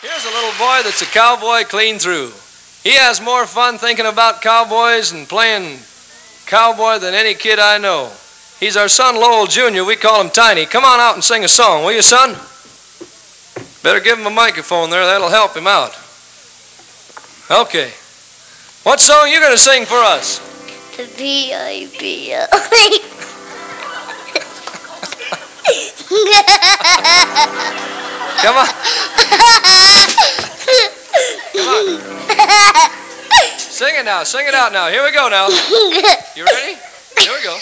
Here's a little boy that's a cowboy clean through. He has more fun thinking about cowboys and playing cowboy than any kid I know. He's our son Lowell Jr. We call him Tiny. Come on out and sing a song, will you, son? Better give him a microphone there. That'll help him out. Okay. What song you going to sing for us? The B-I-B. Come on. it now. Sing it out now. Here we go now. You ready? Here we go.